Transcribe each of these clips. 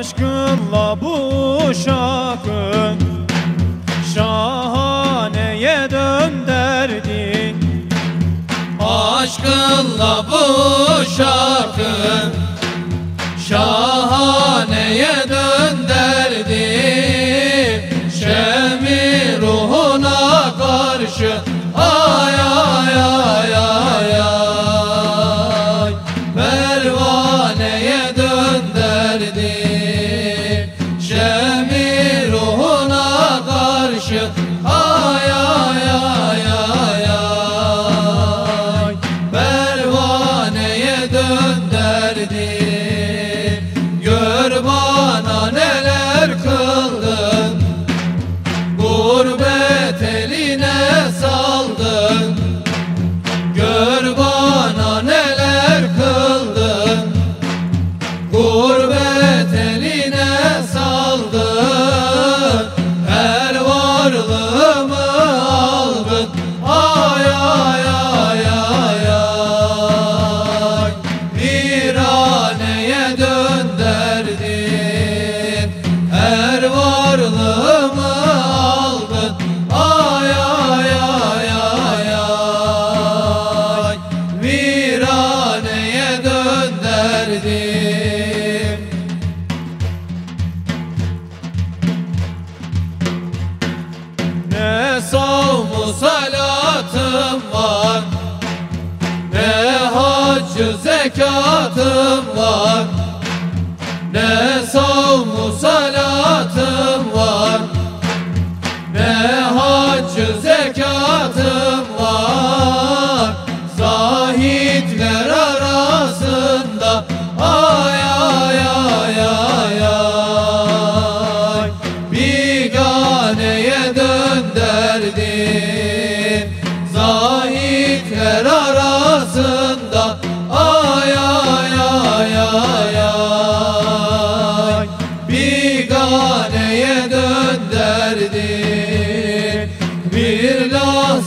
Aşkınla bu şarkı Şahaneye dönderdin. Aşkınla bu şarkı Şahaneye dönderdi Şemi ruhuna karşı day. Savmu salatım var. Ne haccı zekatım var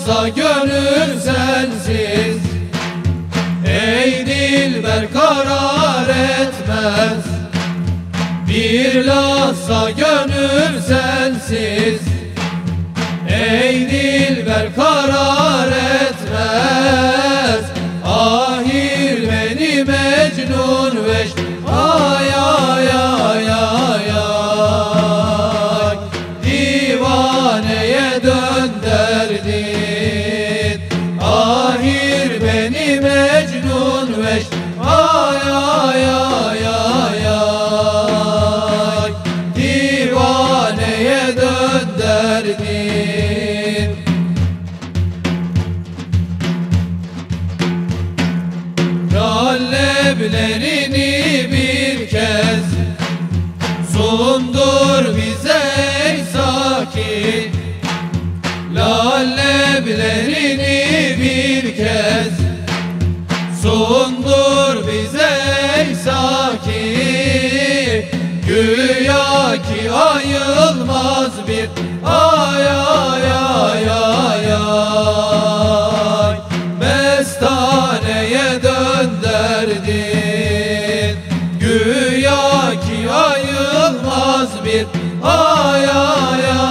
lahza gönül sensiz. Ey dilber karar etmez. Bir lahza gönül sensiz. Ey dilber karar mecnun veş Ay ay ay ay ay. Divaneye dönderdin Ralleblerini bir kez Sundur bize ey sakin. Lalleblerini bir kez Sundur bize ey sakin Güya ki ayılmaz bir Ay ay ay ay ay. Mestaneye dönderdin Güya ki ayılmaz bir ay ay ay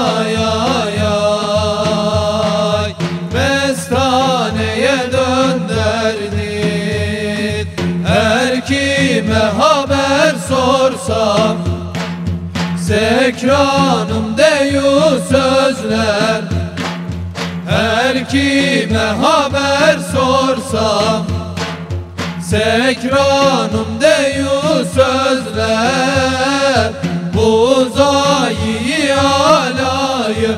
Sekranım deyu sözler. Her kime haber sorsam Sekranım deyu sözler. Bu zayi alayı